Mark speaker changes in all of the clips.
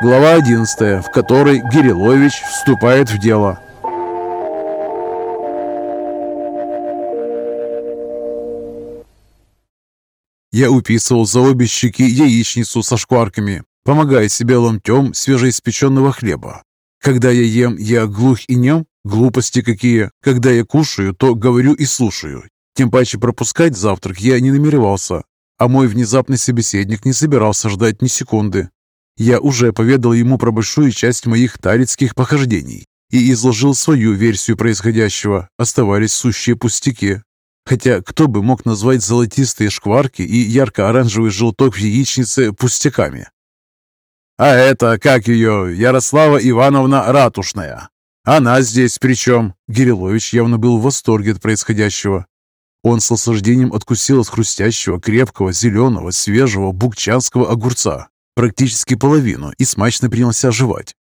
Speaker 1: Глава 11, в которой Гирилович вступает в дело. Я уписывал за обе щеки яичницу со шкварками, помогая себе ломтем свежеиспеченного хлеба. Когда я ем, я глух и нем? Глупости какие. Когда я кушаю, то говорю и слушаю. Тем паче пропускать завтрак я не намеревался, а мой внезапный собеседник не собирался ждать ни секунды. Я уже поведал ему про большую часть моих тарицких похождений и изложил свою версию происходящего. Оставались сущие пустяки. Хотя кто бы мог назвать золотистые шкварки и ярко-оранжевый желток в яичнице пустяками? «А это, как ее, Ярослава Ивановна Ратушная. Она здесь при чем?» Гирилович явно был в восторге от происходящего. Он с наслаждением откусил от хрустящего, крепкого, зеленого, свежего букчанского огурца практически половину и смачно принялся жевать.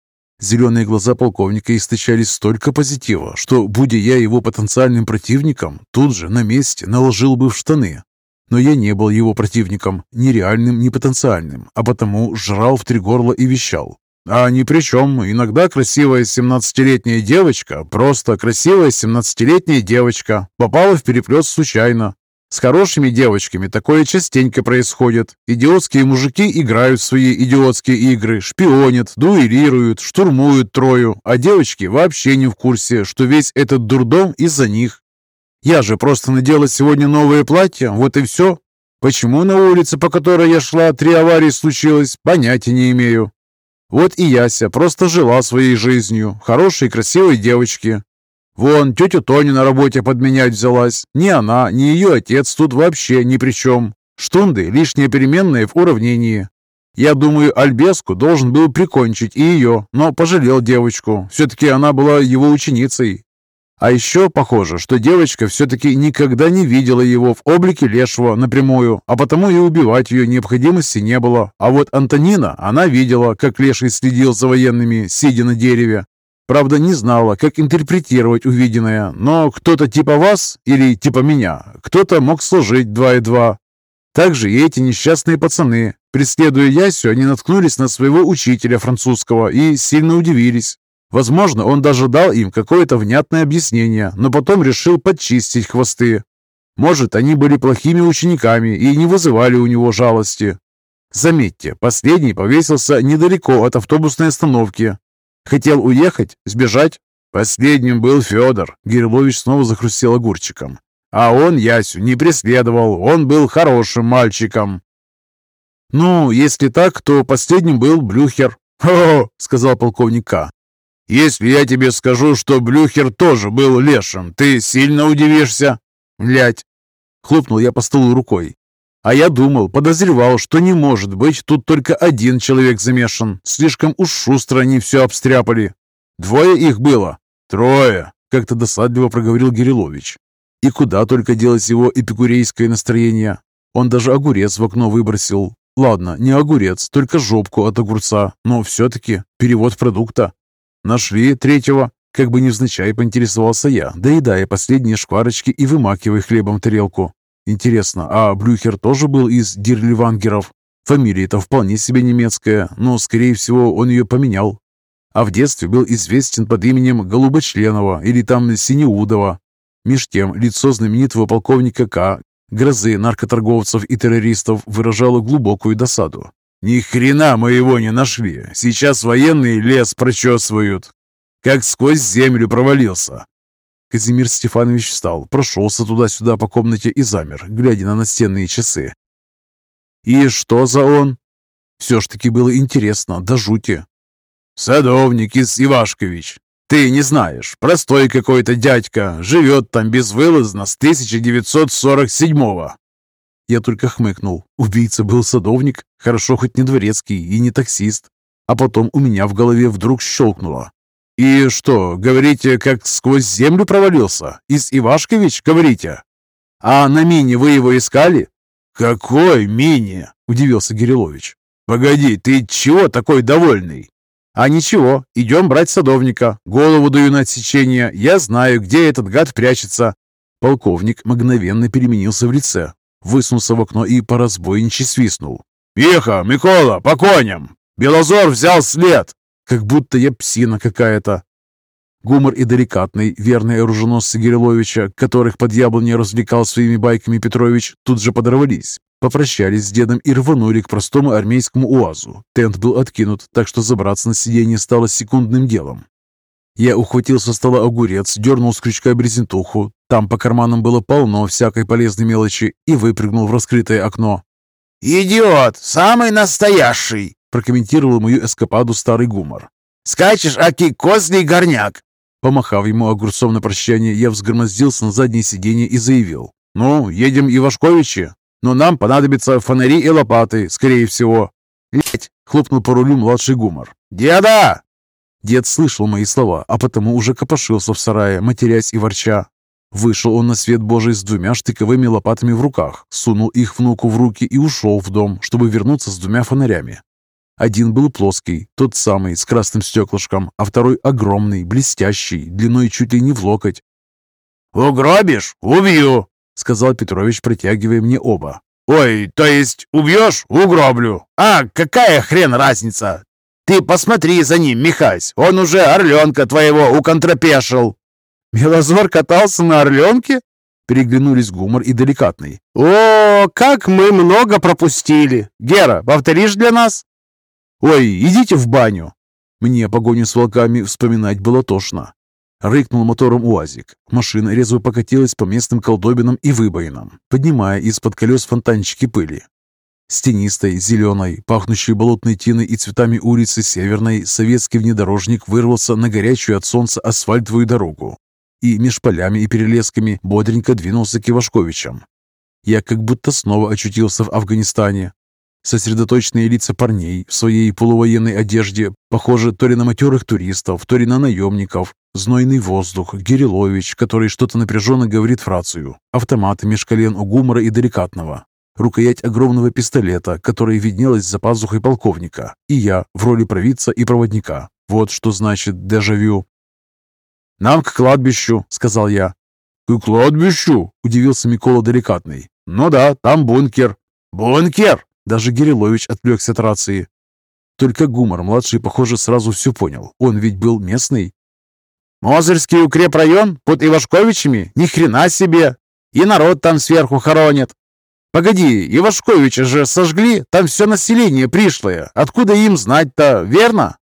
Speaker 1: Зеленые глаза полковника источали столько позитива, что, будя я его потенциальным противником, тут же на месте наложил бы в штаны. Но я не был его противником, ни реальным, ни потенциальным, а потому жрал в три горла и вещал. А ни при чем, иногда красивая 17-летняя девочка, просто красивая 17-летняя девочка, попала в переплет случайно. С хорошими девочками такое частенько происходит. Идиотские мужики играют в свои идиотские игры, шпионят, дуэлируют, штурмуют Трою, а девочки вообще не в курсе, что весь этот дурдом из-за них. Я же просто надела сегодня новое платье, вот и все. Почему на улице, по которой я шла, три аварии случилось, понятия не имею. Вот и Яся просто жила своей жизнью, хорошей красивой девочки. Вон, тетя Тоня на работе подменять взялась. Ни она, ни ее отец тут вообще ни при чем. Штунды – лишние переменные в уравнении. Я думаю, Альбеску должен был прикончить и ее, но пожалел девочку. Все-таки она была его ученицей. А еще похоже, что девочка все-таки никогда не видела его в облике лешего напрямую, а потому и убивать ее необходимости не было. А вот Антонина, она видела, как леший следил за военными, сидя на дереве. Правда, не знала, как интерпретировать увиденное, но кто-то типа вас или типа меня, кто-то мог сложить два и два. Также и эти несчастные пацаны, преследуя Ясю, они наткнулись на своего учителя французского и сильно удивились. Возможно, он даже дал им какое-то внятное объяснение, но потом решил подчистить хвосты. Может, они были плохими учениками и не вызывали у него жалости. Заметьте, последний повесился недалеко от автобусной остановки, Хотел уехать? Сбежать? Последним был Федор. Гирлович снова захрустел огурчиком. А он Ясю не преследовал. Он был хорошим мальчиком. «Ну, если так, то последним был Блюхер». Сказал полковник К. «Если я тебе скажу, что Блюхер тоже был лешим, ты сильно удивишься?» «Блядь!» — хлопнул я по столу рукой. А я думал, подозревал, что не может быть тут только один человек замешан. Слишком уж шустро они все обстряпали. Двое их было. Трое, как-то досадливо проговорил Гирилович. И куда только делось его эпикурейское настроение. Он даже огурец в окно выбросил. Ладно, не огурец, только жопку от огурца, но все-таки перевод продукта. Нашли третьего, как бы невзначай поинтересовался я, доедая последние шкварочки и вымакивая хлебом тарелку. Интересно, а Блюхер тоже был из Дирливангеров? Фамилия-то вполне себе немецкая, но, скорее всего, он ее поменял. А в детстве был известен под именем Голубочленова или там Синеудова. Меж тем, лицо знаменитого полковника К. Грозы наркоторговцев и террористов выражало глубокую досаду. «Ни хрена мы его не нашли. Сейчас военные лес прочесывают. Как сквозь землю провалился. Казимир Стефанович встал, прошелся туда-сюда по комнате и замер, глядя на настенные часы. «И что за он?» Все ж таки было интересно, до жути. «Садовник из Ивашкович. Ты не знаешь, простой какой-то дядька, живет там безвылазно с 1947-го». Я только хмыкнул. Убийца был садовник, хорошо хоть не дворецкий и не таксист. А потом у меня в голове вдруг щелкнуло. «И что, говорите, как сквозь землю провалился? Из Ивашкович, говорите? А на мине вы его искали?» «Какой мини?» – удивился Гирилович. «Погоди, ты чего такой довольный?» «А ничего, идем брать садовника. Голову даю на отсечение. Я знаю, где этот гад прячется». Полковник мгновенно переменился в лице, высунулся в окно и по разбойничьи свистнул. «Пиха, Микола, по коням! Белозор взял след!» Как будто я псина какая-то. Гумор и деликатный, верные оруженосцы Гириловича, которых под яблоней развлекал своими байками Петрович, тут же подорвались. Попрощались с дедом и рванули к простому армейскому УАЗу. Тент был откинут, так что забраться на сиденье стало секундным делом. Я ухватил со стола огурец, дернул с крючка брезентуху. Там по карманам было полно всякой полезной мелочи и выпрыгнул в раскрытое окно.
Speaker 2: «Идиот! Самый настоящий!»
Speaker 1: Прокомментировал мою эскападу старый гумор.
Speaker 2: «Скачешь, аки козлий горняк!»
Speaker 1: Помахав ему огурцом на прощание, я взгромоздился на заднее сиденье и заявил. «Ну, едем Ивашковичи но нам понадобятся фонари и лопаты, скорее всего».
Speaker 2: «Ледь!»
Speaker 1: — хлопнул по рулю младший гумор.
Speaker 2: «Деда!»
Speaker 1: Дед слышал мои слова, а потому уже копошился в сарае, матерясь и ворча. Вышел он на свет Божий с двумя штыковыми лопатами в руках, сунул их внуку в руки и ушел в дом, чтобы вернуться с двумя фонарями. Один был плоский, тот самый, с красным стеклышком, а второй огромный, блестящий, длиной чуть ли не в локоть.
Speaker 2: «Угробишь? Убью!»
Speaker 1: — сказал Петрович, протягивая мне оба.
Speaker 2: «Ой, то есть убьешь? Угроблю. А, какая хрен разница? Ты посмотри за ним, Михась, он уже орленка твоего уконтропешил».
Speaker 1: «Белозор катался на орленке?» Переглянулись гумор и деликатный.
Speaker 2: «О, как мы много пропустили! Гера, повторишь для нас?»
Speaker 1: «Ой, идите в баню!» Мне погоню с волками вспоминать было тошно. Рыкнул мотором УАЗик. Машина резво покатилась по местным колдобинам и выбоинам, поднимая из-под колес фонтанчики пыли. С тенистой, зеленой, пахнущей болотной тиной и цветами улицы Северной, советский внедорожник вырвался на горячую от солнца асфальтовую дорогу и меж полями и перелесками бодренько двинулся к Ивашковичам. Я как будто снова очутился в Афганистане. Сосредоточенные лица парней в своей полувоенной одежде похожи то ли на матерых туристов, то ли на наемников, Знойный воздух, Гирилович, который что-то напряженно говорит в рацию, автоматы меж колен у гумора и деликатного, рукоять огромного пистолета, который виднелась за пазухой полковника, и я в роли провидца и проводника. Вот что значит дежавю. «Нам к кладбищу», — сказал я.
Speaker 2: «К кладбищу?» — удивился Микола Деликатный. «Ну да, там бункер». «Бункер?»
Speaker 1: Даже Гирилович отвлекся от рации. Только Гумор-младший, похоже, сразу все понял. Он ведь был местный.
Speaker 2: Мозырский укрепрайон под Ивашковичами? Ни хрена себе! И народ там сверху хоронят. Погоди, Ивашковича же сожгли, там все население пришлое. Откуда им знать-то, верно?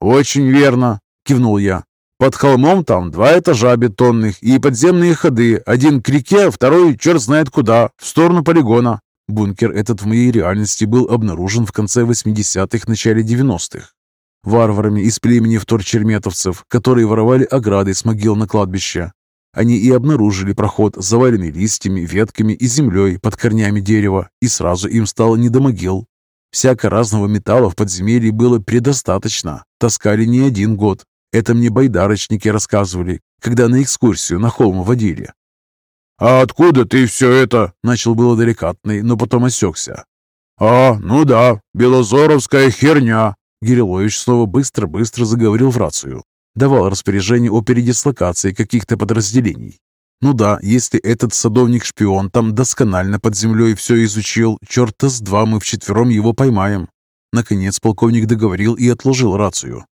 Speaker 1: Очень верно, кивнул я. Под холмом там два этажа бетонных и подземные ходы. Один к реке, второй черт знает куда, в сторону полигона. Бункер этот в моей реальности был обнаружен в конце 80-х, начале 90-х варварами из племени вторчерметовцев, которые воровали ограды с могил на кладбище. Они и обнаружили проход, заваленный листьями, ветками и землей под корнями дерева, и сразу им стало не до могил. Всяко разного металла в подземелье было предостаточно. Таскали не один год. Это мне байдарочники рассказывали, когда на экскурсию на холм водили.
Speaker 2: «А откуда ты все это?»
Speaker 1: – начал было деликатный, но потом осекся.
Speaker 2: «А, ну да, белозоровская херня.
Speaker 1: Гирилович снова быстро-быстро заговорил в рацию. Давал распоряжение о передислокации каких-то подразделений. Ну да, если этот садовник-шпион там досконально под землей все изучил, черта с два мы вчетвером его поймаем. Наконец полковник договорил и отложил рацию.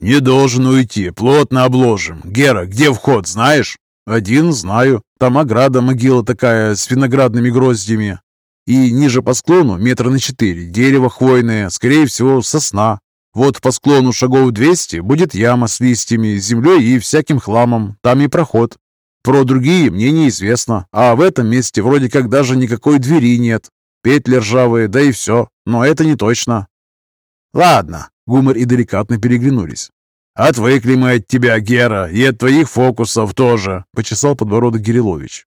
Speaker 2: «Не должен уйти, плотно обложим. Гера, где вход, знаешь?»
Speaker 1: «Один знаю. Там ограда, могила такая, с виноградными гроздями. И ниже по склону, метра на четыре, дерево хвойное, скорее всего, сосна. Вот по склону шагов 200 будет яма с листьями, землей и всяким хламом. Там и проход. Про другие мне неизвестно, а в этом месте вроде как даже никакой двери нет. Петли ржавые, да и все. Но это не точно.
Speaker 2: Ладно,
Speaker 1: Гумор и деликатно переглянулись.
Speaker 2: «Отвыкли мы от тебя, Гера, и от твоих фокусов тоже», —
Speaker 1: почесал подбородок Гирилович.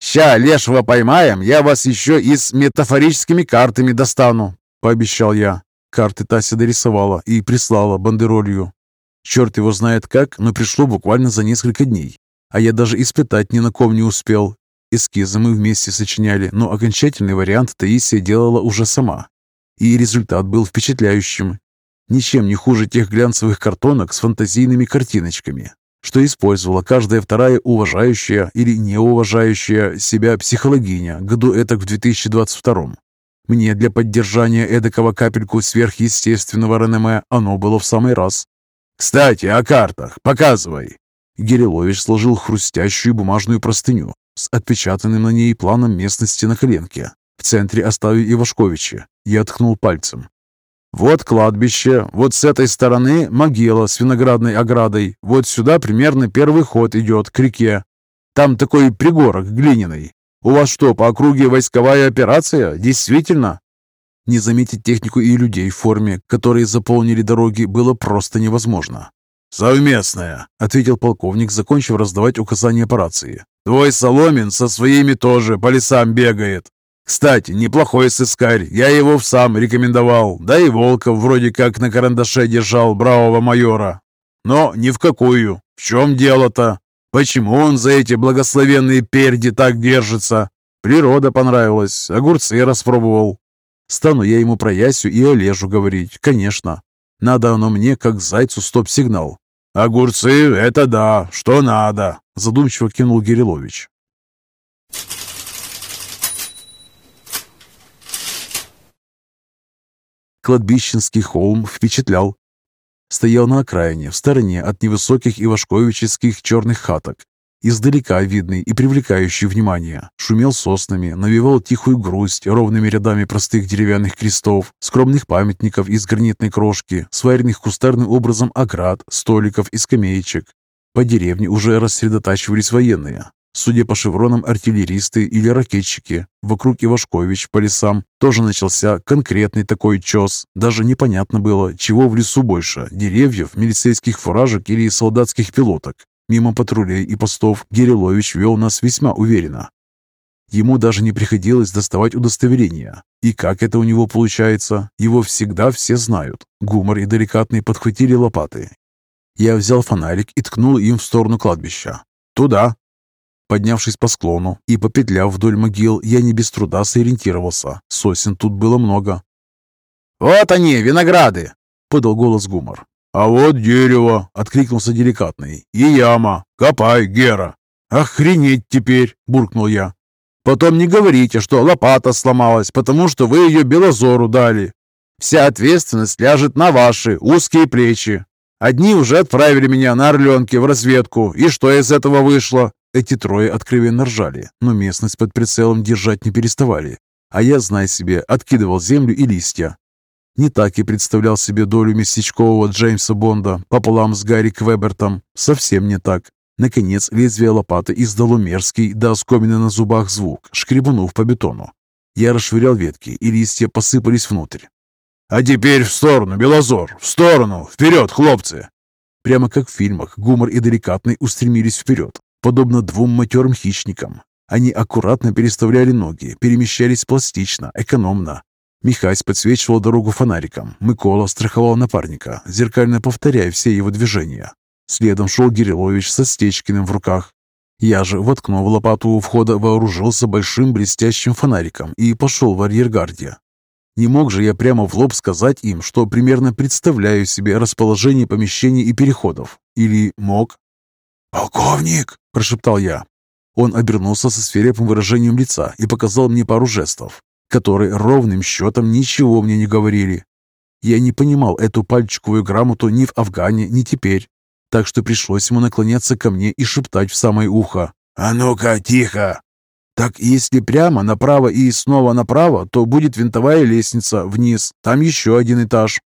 Speaker 2: «Ща лешего поймаем, я вас еще и с метафорическими картами достану», — пообещал я.
Speaker 1: Карты Тася дорисовала и прислала бандеролью. Черт его знает как, но пришло буквально за несколько дней. А я даже испытать ни на ком не успел. Эскизы мы вместе сочиняли, но окончательный вариант Таисия делала уже сама. И результат был впечатляющим. Ничем не хуже тех глянцевых картонок с фантазийными картиночками что использовала каждая вторая уважающая или неуважающая себя психологиня году это в 2022 Мне для поддержания эдакого капельку сверхъестественного реноме оно было в самый раз. «Кстати, о картах. Показывай!» Гирилович сложил хрустящую бумажную простыню с отпечатанным на ней планом местности на коленке. В центре оставил Ивашковича. Я ткнул пальцем. Вот кладбище, вот с этой стороны могила с виноградной оградой, вот сюда примерно первый ход идет к реке. Там такой пригорок глиняный. У вас что, по округе войсковая операция? Действительно? Не заметить технику и людей в форме, которые заполнили дороги, было просто невозможно. «Совместная», — ответил полковник, закончив раздавать указания по рации. «Твой Соломин со своими тоже по лесам бегает. Кстати, неплохой сыскарь, я его сам рекомендовал, да и Волков вроде как на карандаше держал бравого майора. Но ни в какую. В чем дело-то? Почему он за эти благословенные перди так держится? Природа понравилась, огурцы распробовал. Стану я ему про Ясю и Олежу говорить, конечно. Надо оно мне, как зайцу, стоп-сигнал. «Огурцы — это да, что надо», — задумчиво кинул Гирилович. Кладбищенский холм впечатлял. Стоял на окраине, в стороне от невысоких ивашковических черных хаток. Издалека видный и привлекающий внимание. Шумел соснами, навевал тихую грусть ровными рядами простых деревянных крестов, скромных памятников из гранитной крошки, сваренных кустарным образом оград, столиков и скамеечек. По деревне уже рассредотачивались военные. Судя по шевронам, артиллеристы или ракетчики. Вокруг Ивашкович по лесам тоже начался конкретный такой чес. Даже непонятно было, чего в лесу больше – деревьев, милицейских фуражек или солдатских пилоток. Мимо патрулей и постов Гирилович вел нас весьма уверенно. Ему даже не приходилось доставать удостоверения. И как это у него получается? Его всегда все знают. Гумор и деликатный подхватили лопаты. Я взял фонарик и ткнул им в сторону кладбища. «Туда!» Поднявшись по склону и попетляв вдоль могил, я не без труда сориентировался. Сосен тут было много.
Speaker 2: «Вот они, винограды!» — подал голос Гумар.
Speaker 1: «А вот дерево!» — откликнулся деликатный. «И яма! Копай, Гера!» «Охренеть теперь!» — буркнул я. «Потом не говорите, что лопата сломалась, потому что вы ее Белозору дали. Вся ответственность ляжет на ваши узкие плечи. Одни уже отправили меня на Орленке в разведку, и что из этого вышло? Эти трое откровенно ржали, но местность под прицелом держать не переставали. А я, знай себе, откидывал землю и листья. Не так и представлял себе долю местечкового Джеймса Бонда пополам с Гарри Квебертом. Совсем не так. Наконец, лезвие лопаты издало мерзкий, до оскомины на зубах звук, шкребанув по бетону. Я расшвырял ветки, и листья посыпались внутрь. «А теперь в сторону, Белозор! В сторону! Вперед, хлопцы!» Прямо как в фильмах, гумор и деликатный устремились вперед подобно двум матерым хищникам. Они аккуратно переставляли ноги, перемещались пластично, экономно. Михась подсвечивал дорогу фонариком. Микола страховал напарника, зеркально повторяя все его движения. Следом шел Гирилович со Стечкиным в руках. Я же, воткнув лопату у входа, вооружился большим блестящим фонариком и пошел в арьергарде. Не мог же я прямо в лоб сказать им, что примерно представляю себе расположение помещений и переходов. Или мог? «Полковник!» – прошептал я. Он обернулся со свирепым выражением лица и показал мне пару жестов, которые ровным счетом ничего мне не говорили. Я не понимал эту пальчиковую грамоту ни в Афгане, ни теперь, так что пришлось ему наклоняться ко мне и шептать в самое ухо. «А ну-ка, тихо!» «Так если прямо направо и снова направо, то будет винтовая лестница вниз, там еще один этаж».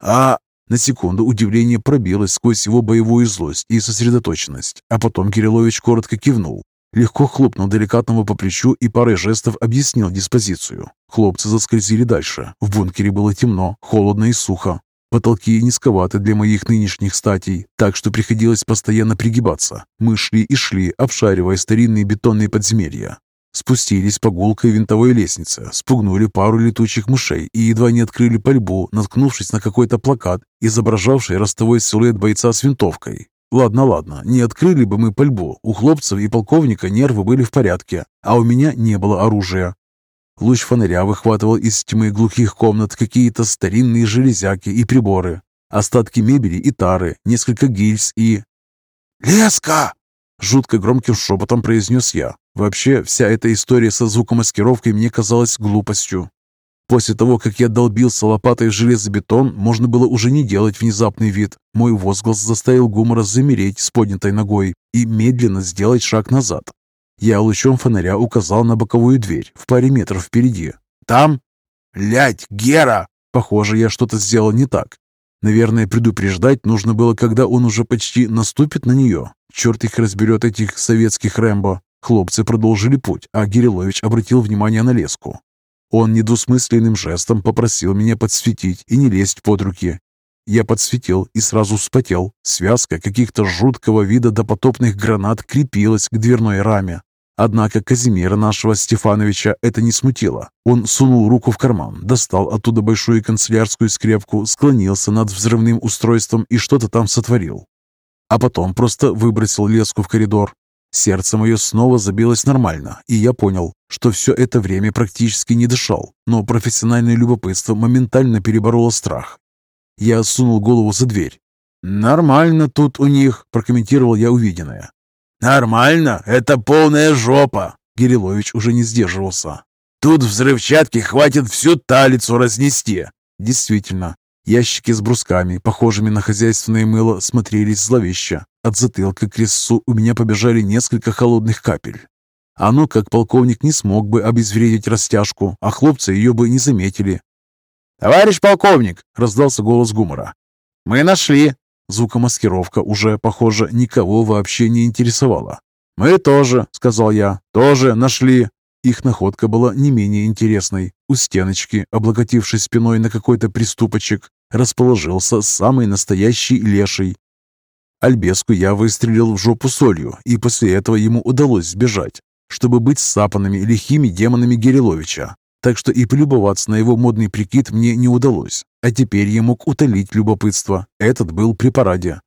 Speaker 1: «А на секунду удивление пробилось сквозь его боевую злость и сосредоточенность, а потом Кириллович коротко кивнул, легко хлопнул деликатного по плечу и парой жестов объяснил диспозицию. Хлопцы заскользили дальше. В бункере было темно, холодно и сухо. Потолки низковаты для моих нынешних статей, так что приходилось постоянно пригибаться. Мы шли и шли, обшаривая старинные бетонные подземелья. Спустились по гулкой винтовой лестнице, спугнули пару летучих мышей и едва не открыли пальбу, наткнувшись на какой-то плакат, изображавший ростовой силуэт бойца с винтовкой. Ладно, ладно, не открыли бы мы пальбу. У хлопцев и полковника нервы были в порядке, а у меня не было оружия. Луч фонаря выхватывал из тьмы глухих комнат какие-то старинные железяки и приборы, остатки мебели и тары, несколько гильз и... «Леска!» — жутко громким шепотом произнес я, Вообще, вся эта история со звукомаскировкой мне казалась глупостью. После того, как я долбился лопатой в железобетон, можно было уже не делать внезапный вид. Мой возглас заставил Гумора замереть с поднятой ногой и медленно сделать шаг назад. Я лучом фонаря указал на боковую дверь в паре метров впереди. «Там?» «Лядь, Гера!» Похоже, я что-то сделал не так. Наверное, предупреждать нужно было, когда он уже почти наступит на нее. Черт их разберет, этих советских Рэмбо. Хлопцы продолжили путь, а Гирилович обратил внимание на леску. Он недвусмысленным жестом попросил меня подсветить и не лезть под руки. Я подсветил и сразу вспотел. Связка каких-то жуткого вида допотопных гранат крепилась к дверной раме. Однако Казимира нашего Стефановича это не смутило. Он сунул руку в карман, достал оттуда большую канцелярскую скрепку, склонился над взрывным устройством и что-то там сотворил. А потом просто выбросил леску в коридор. Сердце мое снова забилось нормально, и я понял, что все это время практически не дышал, но профессиональное любопытство моментально перебороло страх. Я сунул голову за дверь. «Нормально тут у них», – прокомментировал я увиденное.
Speaker 2: «Нормально? Это полная жопа!»
Speaker 1: Гирилович уже не сдерживался.
Speaker 2: «Тут взрывчатки хватит всю талицу разнести!»
Speaker 1: Действительно, Ящики с брусками, похожими на хозяйственное мыло, смотрелись зловеще. От затылка к резцу у меня побежали несколько холодных капель. А ну, как полковник не смог бы обезвредить растяжку, а хлопцы ее бы не заметили.
Speaker 2: «Товарищ полковник!» — раздался голос гумора. «Мы нашли!»
Speaker 1: Звукомаскировка уже, похоже, никого вообще не интересовала.
Speaker 2: «Мы тоже», — сказал я, — «тоже нашли.
Speaker 1: Их находка была не менее интересной. У стеночки, облокотившись спиной на какой-то приступочек, расположился самый настоящий леший. Альбеску я выстрелил в жопу солью, и после этого ему удалось сбежать, чтобы быть сапанными лихими демонами Гериловича. Так что и полюбоваться на его модный прикид мне не удалось. А теперь я мог утолить любопытство. Этот был при параде.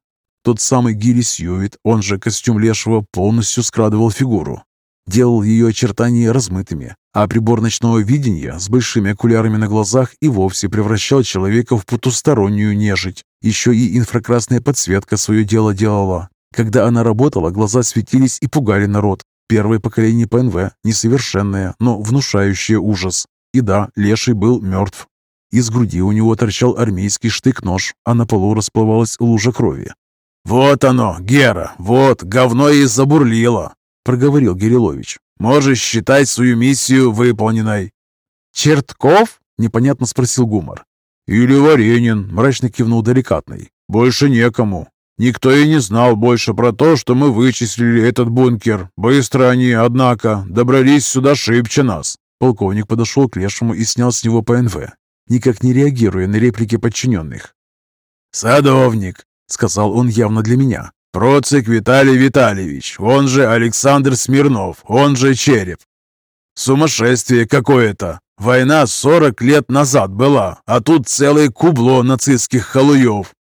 Speaker 1: Тот самый Гири Сьюит, он же костюм лешего, полностью скрадывал фигуру делал ее очертания размытыми, а прибор ночного видения с большими окулярами на глазах и вовсе превращал человека в потустороннюю нежить. Еще и инфракрасная подсветка свое дело делала. Когда она работала, глаза светились и пугали народ. Первое поколение ПНВ, несовершенное, но внушающее ужас. И да, Леший был мертв. Из груди у него торчал армейский штык-нож, а на полу расплывалась лужа крови.
Speaker 2: «Вот оно, Гера, вот, говно и забурлило
Speaker 1: проговорил Гирилович.
Speaker 2: «Можешь считать свою миссию выполненной».
Speaker 1: «Чертков?» — непонятно спросил Гумар.
Speaker 2: «Или Варенин», — мрачно кивнул Деликатный. «Больше некому. Никто и не знал больше про то, что мы вычислили этот бункер. Быстро они, однако, добрались сюда шибче нас».
Speaker 1: Полковник подошел к Лешему и снял с него ПНВ, никак не реагируя на реплики подчиненных.
Speaker 2: «Садовник», — сказал он явно для меня. Процик Виталий Витальевич, он же Александр Смирнов, он же Череп. Сумасшествие какое-то. Война 40 лет назад была, а тут целое кубло нацистских халуев.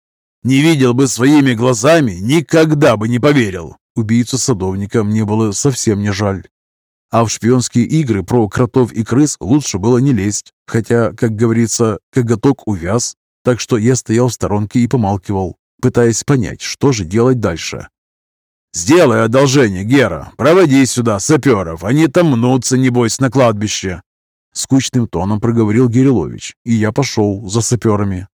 Speaker 2: Не видел бы своими глазами, никогда бы не поверил.
Speaker 1: Убийцу садовника мне было совсем не жаль. А в шпионские игры про кротов и крыс лучше было не лезть, хотя, как говорится, коготок увяз, так что я стоял в сторонке и помалкивал пытаясь понять, что же делать дальше.
Speaker 2: «Сделай одолжение, Гера. Проводи сюда саперов. Они там мнутся, небось, на кладбище».
Speaker 1: Скучным тоном проговорил Гирилович, и я пошел за саперами.